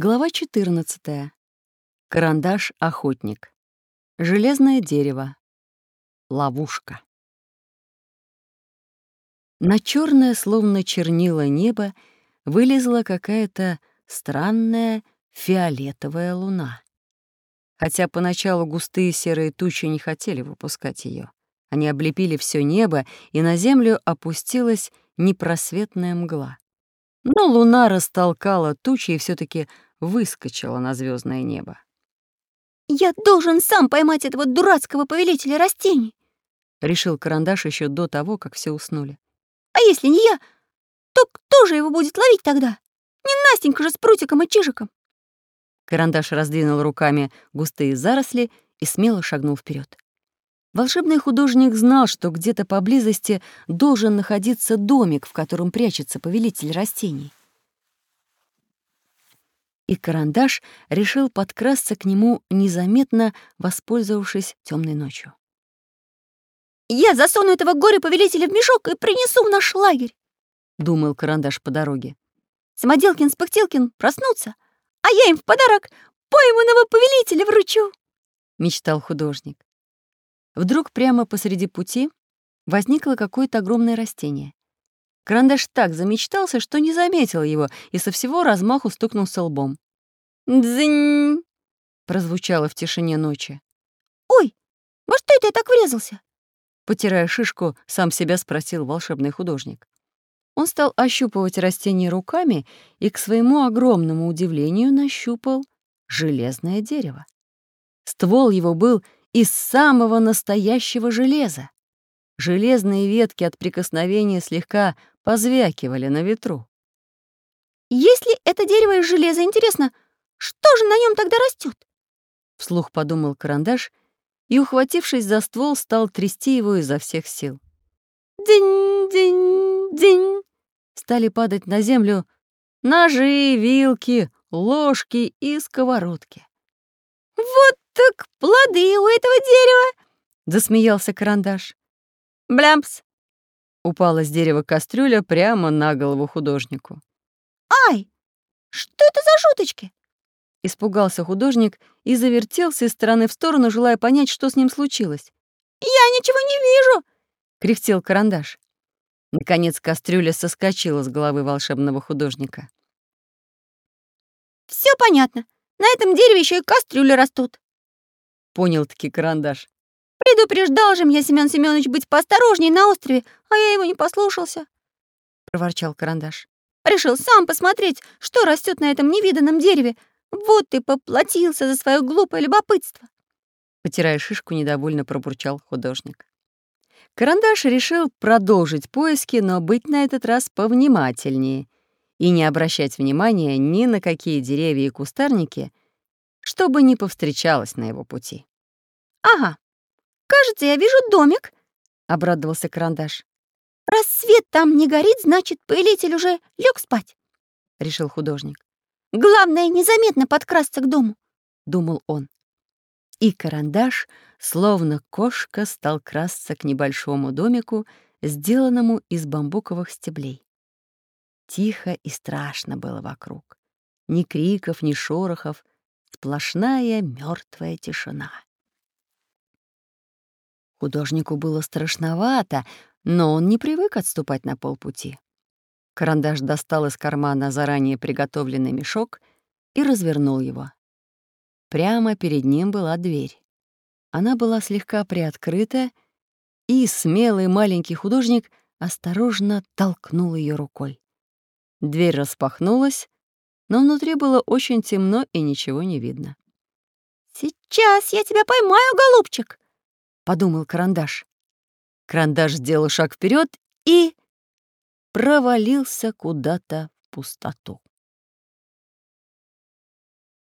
Глава 14. Карандаш-охотник. Железное дерево. Ловушка. На черное, словно чернила небо, вылезла какая-то странная фиолетовая луна. Хотя поначалу густые серые тучи не хотели выпускать ее. Они облепили все небо, и на землю опустилась непросветная мгла. Но луна растолкала тучи и все таки выскочила на звездное небо. «Я должен сам поймать этого дурацкого повелителя растений!» — решил карандаш еще до того, как все уснули. «А если не я, то кто же его будет ловить тогда? Не Настенька же с прутиком и чижиком!» Карандаш раздвинул руками густые заросли и смело шагнул вперед. Волшебный художник знал, что где-то поблизости должен находиться домик, в котором прячется повелитель растений. И карандаш решил подкрасться к нему незаметно, воспользовавшись темной ночью. «Я засуну этого горе-повелителя в мешок и принесу в наш лагерь», — думал карандаш по дороге. «Самоделкин с Пыхтелкин проснутся, а я им в подарок пойманного повелителя вручу», — мечтал художник. Вдруг прямо посреди пути возникло какое-то огромное растение. Карандаш так замечтался, что не заметил его и со всего размаху стукнулся лбом. «Дзынь!» — прозвучало в тишине ночи. «Ой, во что это я так врезался?» Потирая шишку, сам себя спросил волшебный художник. Он стал ощупывать растение руками и, к своему огромному удивлению, нащупал железное дерево. Ствол его был из самого настоящего железа. Железные ветки от прикосновения слегка позвякивали на ветру. «Если это дерево из железа, интересно, что же на нем тогда растет? Вслух подумал карандаш и, ухватившись за ствол, стал трясти его изо всех сил. «Динь-динь-динь!» Стали падать на землю ножи, вилки, ложки и сковородки. «Вот так плоды у этого дерева!» — засмеялся карандаш. «Блямпс!» — упала с дерева кастрюля прямо на голову художнику. «Ай! Что это за шуточки?» Испугался художник и завертелся из стороны в сторону, желая понять, что с ним случилось. «Я ничего не вижу!» — кряхтел карандаш. Наконец кастрюля соскочила с головы волшебного художника. Все понятно. На этом дереве еще и кастрюли растут. Понял-таки карандаш. Предупреждал же меня Семён Семёнович быть поосторожней на острове, а я его не послушался. Проворчал карандаш. Решил сам посмотреть, что растет на этом невиданном дереве. Вот и поплатился за свое глупое любопытство. Потирая шишку, недовольно пробурчал художник. Карандаш решил продолжить поиски, но быть на этот раз повнимательнее и не обращать внимания ни на какие деревья и кустарники, чтобы не повстречалось на его пути. «Ага, кажется, я вижу домик», — обрадовался Карандаш. «Рассвет там не горит, значит, повелитель уже лег спать», — решил художник. «Главное, незаметно подкрасться к дому», — думал он. И Карандаш, словно кошка, стал красться к небольшому домику, сделанному из бамбуковых стеблей. Тихо и страшно было вокруг. Ни криков, ни шорохов, сплошная мертвая тишина. Художнику было страшновато, но он не привык отступать на полпути. Карандаш достал из кармана заранее приготовленный мешок и развернул его. Прямо перед ним была дверь. Она была слегка приоткрыта, и смелый маленький художник осторожно толкнул ее рукой. Дверь распахнулась, но внутри было очень темно и ничего не видно. «Сейчас я тебя поймаю, голубчик!» — подумал Карандаш. Карандаш сделал шаг вперед и провалился куда-то в пустоту.